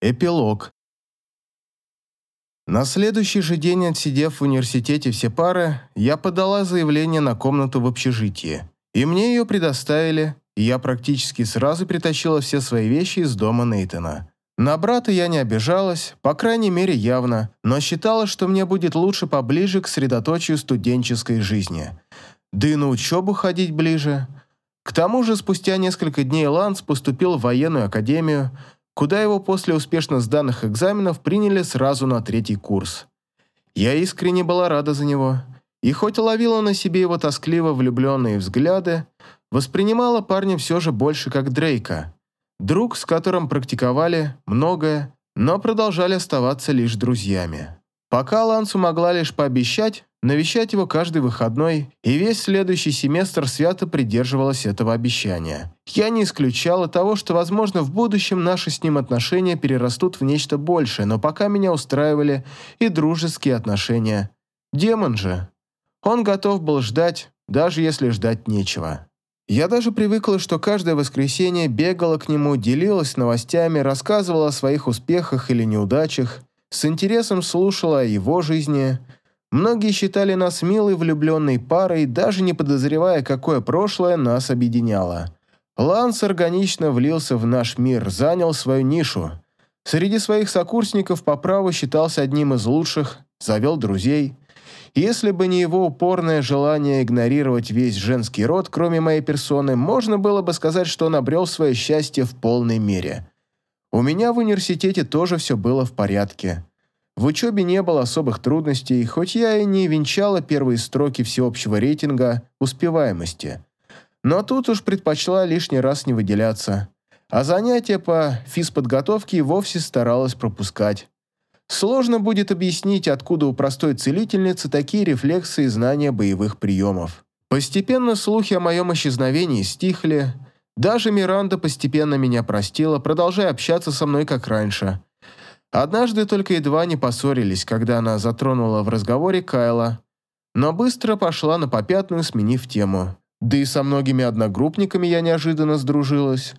Эпилог. На следующий же день, отсидев в университете все пары, я подала заявление на комнату в общежитии. И мне ее предоставили, и я практически сразу притащила все свои вещи из дома Нейтана. На брата я не обижалась, по крайней мере явно, но считала, что мне будет лучше поближе к средоточию студенческой жизни. Да и на учебу ходить ближе. К тому же спустя несколько дней Ланс поступил в военную академию, куда его после успешно сданных экзаменов приняли сразу на третий курс. Я искренне была рада за него, и хоть ловила на себе его тоскливо влюбленные взгляды, воспринимала парня все же больше как Дрейка, друг, с которым практиковали многое, но продолжали оставаться лишь друзьями. Пока Лансу могла лишь пообещать, навещать его каждый выходной, и весь следующий семестр свято придерживалась этого обещания. Я не исключала того, что, возможно, в будущем наши с ним отношения перерастут в нечто большее, но пока меня устраивали и дружеские отношения. Демон же. Он готов был ждать, даже если ждать нечего. Я даже привыкла, что каждое воскресенье бегала к нему, делилась новостями, рассказывала о своих успехах или неудачах, с интересом слушала о его жизни – Многие считали нас милой влюбленной парой, даже не подозревая, какое прошлое нас объединяло. Ланс органично влился в наш мир, занял свою нишу. Среди своих сокурсников по праву считался одним из лучших, завел друзей. Если бы не его упорное желание игнорировать весь женский род, кроме моей персоны, можно было бы сказать, что он обрел свое счастье в полной мере. У меня в университете тоже все было в порядке. В учебе не было особых трудностей, хоть я и не венчала первые строки всеобщего рейтинга успеваемости. Но тут уж предпочла лишний раз не выделяться. А занятия по физподготовке и вовсе старалась пропускать. Сложно будет объяснить, откуда у простой целительницы такие рефлексы и знания боевых приемов. Постепенно слухи о моем исчезновении стихли. Даже Миранда постепенно меня простила, продолжая общаться со мной как раньше – Однажды только едва не поссорились, когда она затронула в разговоре Кайла, но быстро пошла на попятную, сменив тему. Да и со многими одногруппниками я неожиданно сдружилась,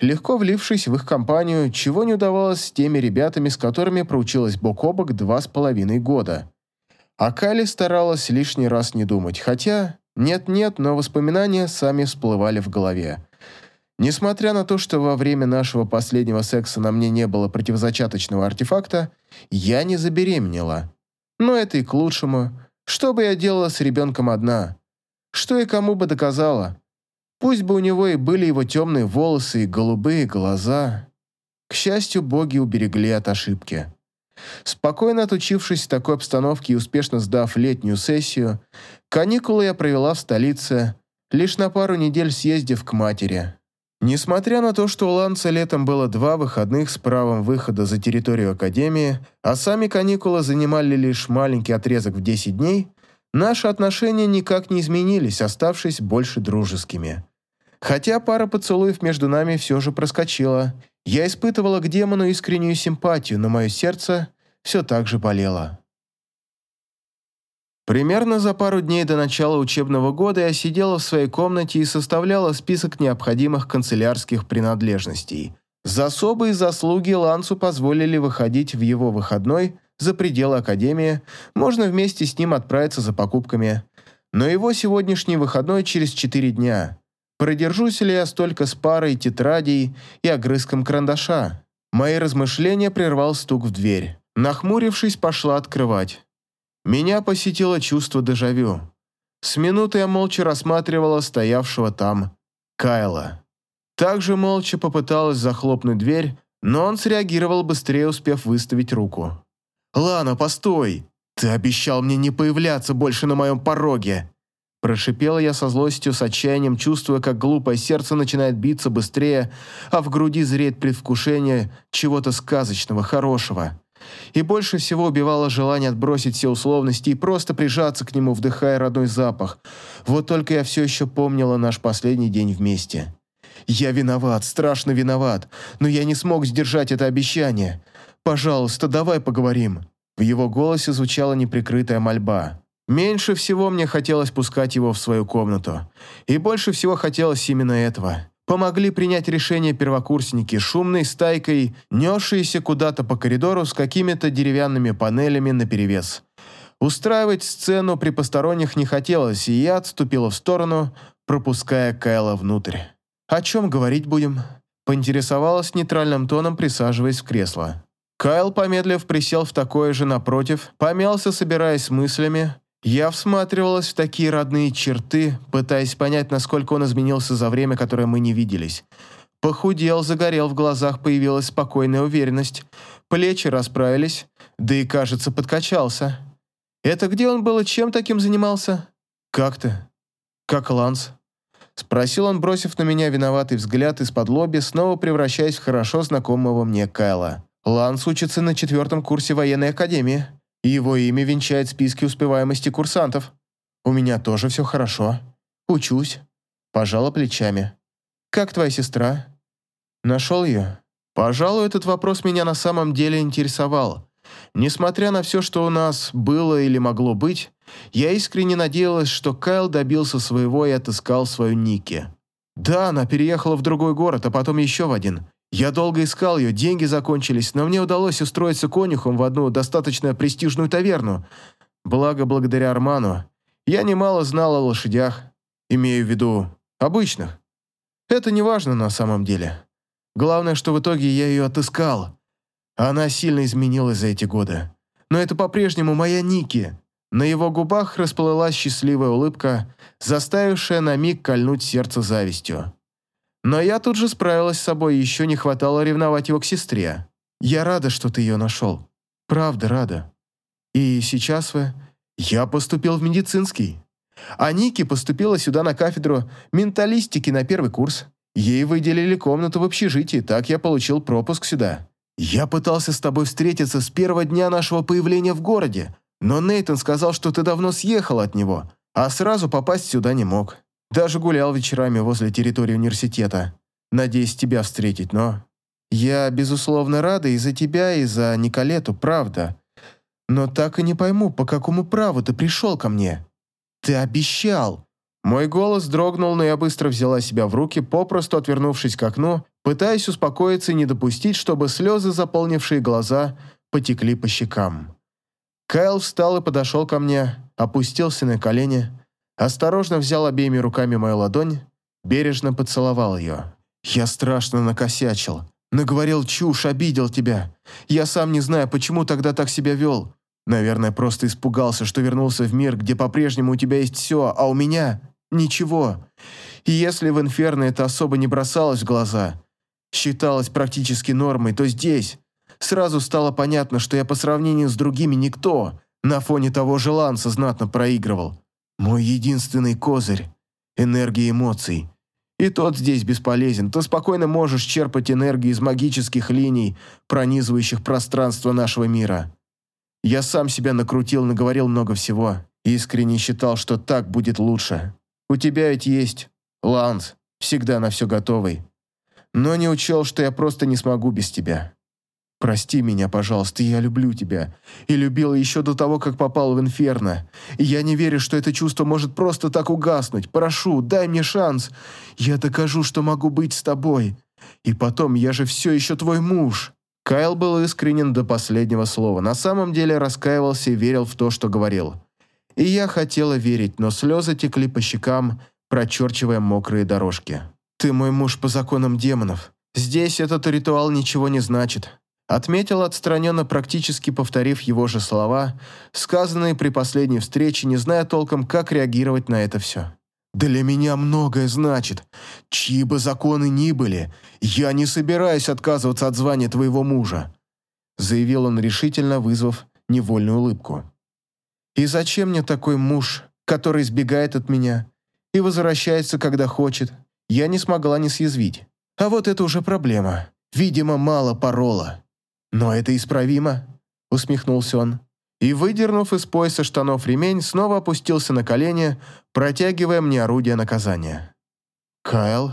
легко влившись в их компанию, чего не удавалось с теми ребятами, с которыми проучилась бок о бок два с половиной года. О Кайле старалась лишний раз не думать, хотя нет-нет, но воспоминания сами всплывали в голове. Несмотря на то, что во время нашего последнего секса на мне не было противозачаточного артефакта, я не забеременела. Но это и к лучшему. Что бы я делала с ребенком одна? Что и кому бы доказала? Пусть бы у него и были его темные волосы и голубые глаза. К счастью, боги уберегли от ошибки. Спокойно отучившись в такой обстановке и успешно сдав летнюю сессию, каникулы я провела в столице, лишь на пару недель съездив к матери. Несмотря на то, что у Ланца летом было два выходных с правом выхода за территорию Академии, а сами каникулы занимали лишь маленький отрезок в 10 дней, наши отношения никак не изменились, оставшись больше дружескими. Хотя пара поцелуев между нами все же проскочила, я испытывала к демону искреннюю симпатию, но мое сердце все так же болело. Примерно за пару дней до начала учебного года я сидела в своей комнате и составляла список необходимых канцелярских принадлежностей. За особые заслуги Лансу позволили выходить в его выходной за пределы Академии, можно вместе с ним отправиться за покупками. Но его сегодняшний выходной через четыре дня. Продержусь ли я столько с парой тетрадей и огрызком карандаша? Мои размышления прервал стук в дверь. Нахмурившись, пошла открывать. Меня посетило чувство дежавю. С минуты я молча рассматривала стоявшего там Кайла. Также молча попыталась захлопнуть дверь, но он среагировал быстрее, успев выставить руку. «Лана, постой! Ты обещал мне не появляться больше на моем пороге!» Прошипела я со злостью, с отчаянием, чувствуя, как глупое сердце начинает биться быстрее, а в груди зреет предвкушение чего-то сказочного, хорошего. И больше всего убивало желание отбросить все условности и просто прижаться к нему, вдыхая родной запах. Вот только я все еще помнила наш последний день вместе. Я виноват, страшно виноват, но я не смог сдержать это обещание. Пожалуйста, давай поговорим. В его голосе звучала неприкрытая мольба. Меньше всего мне хотелось пускать его в свою комнату. И больше всего хотелось именно этого помогли принять решение первокурсники, шумной стайкой, несшиеся куда-то по коридору с какими-то деревянными панелями наперевес. Устраивать сцену при посторонних не хотелось, и я отступила в сторону, пропуская Кайла внутрь. «О чем говорить будем?» Поинтересовалась нейтральным тоном, присаживаясь в кресло. Кайл, помедлив, присел в такое же напротив, помялся, собираясь с мыслями. Я всматривалась в такие родные черты, пытаясь понять, насколько он изменился за время, которое мы не виделись. Похудел, загорел, в глазах появилась спокойная уверенность. Плечи расправились, да и, кажется, подкачался. Это где он был и чем таким занимался? Как ты? Как Ланс? Спросил он, бросив на меня виноватый взгляд из-под лоби, снова превращаясь в хорошо знакомого мне Кайла. Ланс учится на четвертом курсе военной академии, и его имя венчает списки успеваемости курсантов. У меня тоже все хорошо. Учусь. Пожала плечами. Как твоя сестра? Нашел ее? Пожалуй, этот вопрос меня на самом деле интересовал. Несмотря на все, что у нас было или могло быть, я искренне надеялась, что Кайл добился своего и отыскал свою Ники. Да, она переехала в другой город, а потом еще в один. Я долго искал ее, деньги закончились, но мне удалось устроиться конюхом в одну достаточно престижную таверну. Благо, благодаря Арману, я немало знал о лошадях, имею в виду обычных. Это не важно на самом деле. Главное, что в итоге я ее отыскал. Она сильно изменилась за эти годы. Но это по-прежнему моя Ники. На его губах расплылась счастливая улыбка, заставившая на миг кольнуть сердце завистью. Но я тут же справилась с собой, еще не хватало ревновать его к сестре. Я рада, что ты ее нашел. Правда, рада. И сейчас вы... Я поступил в медицинский. А Ники поступила сюда на кафедру менталистики на первый курс. Ей выделили комнату в общежитии, так я получил пропуск сюда. Я пытался с тобой встретиться с первого дня нашего появления в городе, но Нейтон сказал, что ты давно съехал от него, а сразу попасть сюда не мог. Даже гулял вечерами возле территории университета, надеясь тебя встретить, но... Я, безусловно, рада и за тебя, и за Николету, правда. Но так и не пойму, по какому праву ты пришел ко мне. Ты обещал. Мой голос дрогнул, но я быстро взяла себя в руки, попросту отвернувшись к окну, пытаясь успокоиться и не допустить, чтобы слезы, заполнившие глаза, потекли по щекам. Кайл встал и подошел ко мне, опустился на колени, осторожно взял обеими руками мою ладонь, бережно поцеловал ее. «Я страшно накосячил. Наговорил чушь, обидел тебя. Я сам не знаю, почему тогда так себя вел. Наверное, просто испугался, что вернулся в мир, где по-прежнему у тебя есть все, а у меня ничего. И если в Инферно это особо не бросалось в глаза, считалось практически нормой, то здесь, Сразу стало понятно, что я по сравнению с другими никто, на фоне того же Ланса знатно проигрывал. Мой единственный козырь – энергия эмоций. И тот здесь бесполезен. Ты спокойно можешь черпать энергию из магических линий, пронизывающих пространство нашего мира. Я сам себя накрутил, наговорил много всего. Искренне считал, что так будет лучше. У тебя ведь есть Ланс, всегда на все готовый. Но не учел, что я просто не смогу без тебя. Прости меня, пожалуйста, я люблю тебя. И любила еще до того, как попал в Инферно. И я не верю, что это чувство может просто так угаснуть. Прошу, дай мне шанс. Я докажу, что могу быть с тобой. И потом, я же все еще твой муж». Кайл был искренен до последнего слова. На самом деле раскаивался и верил в то, что говорил. И я хотела верить, но слезы текли по щекам, прочерчивая мокрые дорожки. «Ты мой муж по законам демонов. Здесь этот ритуал ничего не значит. Отметил отстраненно, практически повторив его же слова, сказанные при последней встрече, не зная толком, как реагировать на это все. «Для меня многое значит. Чьи бы законы ни были, я не собираюсь отказываться от звания твоего мужа», заявил он решительно, вызвав невольную улыбку. «И зачем мне такой муж, который избегает от меня и возвращается, когда хочет?» Я не смогла не съязвить. А вот это уже проблема. Видимо, мало парола. «Но это исправимо», — усмехнулся он. И, выдернув из пояса штанов ремень, снова опустился на колени, протягивая мне орудие наказания. «Кайл,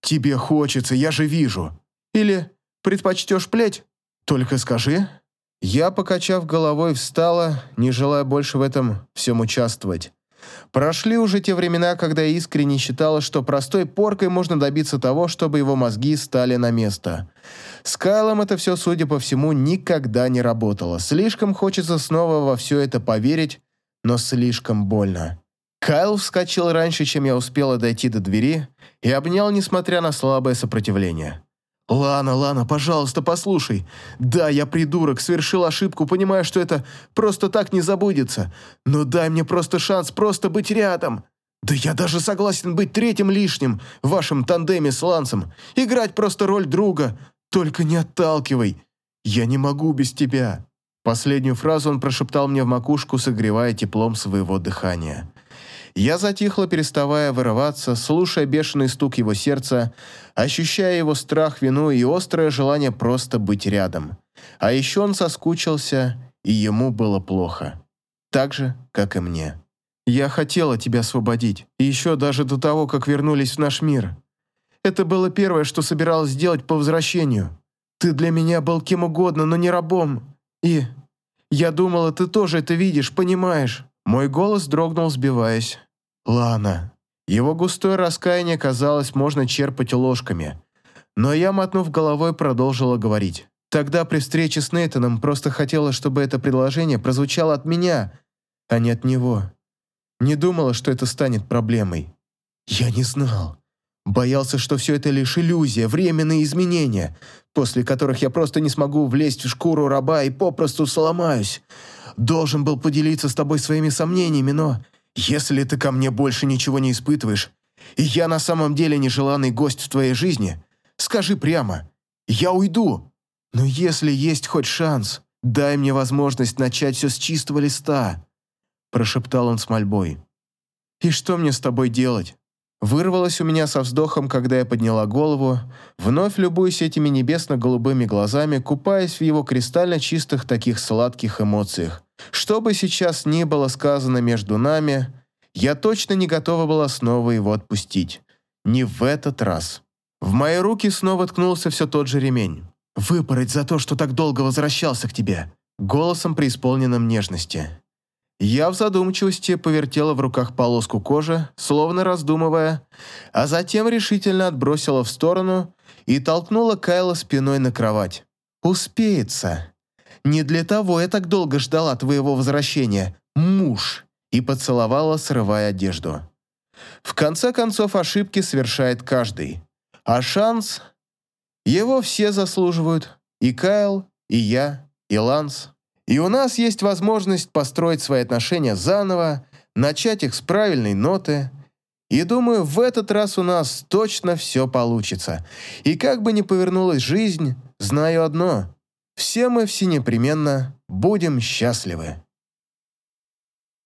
тебе хочется, я же вижу. Или предпочтешь плеть? Только скажи». Я, покачав головой, встала, не желая больше в этом всем участвовать. Прошли уже те времена, когда я искренне считала, что простой поркой можно добиться того, чтобы его мозги стали на место. С Кайлом это все, судя по всему, никогда не работало. Слишком хочется снова во все это поверить, но слишком больно. Кайл вскочил раньше, чем я успела дойти до двери, и обнял, несмотря на слабое сопротивление. «Лана, Лана, пожалуйста, послушай. Да, я придурок, совершил ошибку, понимаю, что это просто так не забудется. Но дай мне просто шанс просто быть рядом. Да я даже согласен быть третьим лишним в вашем тандеме с Лансом. Играть просто роль друга. Только не отталкивай. Я не могу без тебя». Последнюю фразу он прошептал мне в макушку, согревая теплом своего дыхания. Я затихла, переставая вырываться, слушая бешеный стук его сердца, ощущая его страх, вину и острое желание просто быть рядом. А еще он соскучился, и ему было плохо. Так же, как и мне. Я хотела тебя освободить, еще даже до того, как вернулись в наш мир. Это было первое, что собиралась сделать по возвращению. Ты для меня был кем угодно, но не рабом. И я думала, ты тоже это видишь, понимаешь. Мой голос дрогнул, сбиваясь. «Лана». Его густое раскаяние, казалось, можно черпать ложками. Но я, мотнув головой, продолжила говорить. Тогда при встрече с Нейтаном просто хотела, чтобы это предложение прозвучало от меня, а не от него. Не думала, что это станет проблемой. Я не знал. Боялся, что все это лишь иллюзия, временные изменения, после которых я просто не смогу влезть в шкуру раба и попросту сломаюсь. Должен был поделиться с тобой своими сомнениями, но если ты ко мне больше ничего не испытываешь, и я на самом деле нежеланный гость в твоей жизни, скажи прямо, я уйду. Но если есть хоть шанс, дай мне возможность начать все с чистого листа», прошептал он с мольбой. «И что мне с тобой делать?» Вырвалось у меня со вздохом, когда я подняла голову, вновь любуясь этими небесно-голубыми глазами, купаясь в его кристально чистых таких сладких эмоциях. Что бы сейчас ни было сказано между нами, я точно не готова была снова его отпустить. Не в этот раз. В мои руки снова ткнулся все тот же ремень. «Выпороть за то, что так долго возвращался к тебе», голосом преисполненным нежности. Я в задумчивости повертела в руках полоску кожи, словно раздумывая, а затем решительно отбросила в сторону и толкнула Кайла спиной на кровать. «Успеется. Не для того я так долго ждала твоего возвращения, муж!» и поцеловала, срывая одежду. В конце концов, ошибки совершает каждый. А шанс... Его все заслуживают. И Кайл, и я, и Ланс. И у нас есть возможность построить свои отношения заново, начать их с правильной ноты. И думаю, в этот раз у нас точно все получится. И как бы ни повернулась жизнь, знаю одно. Все мы все непременно будем счастливы.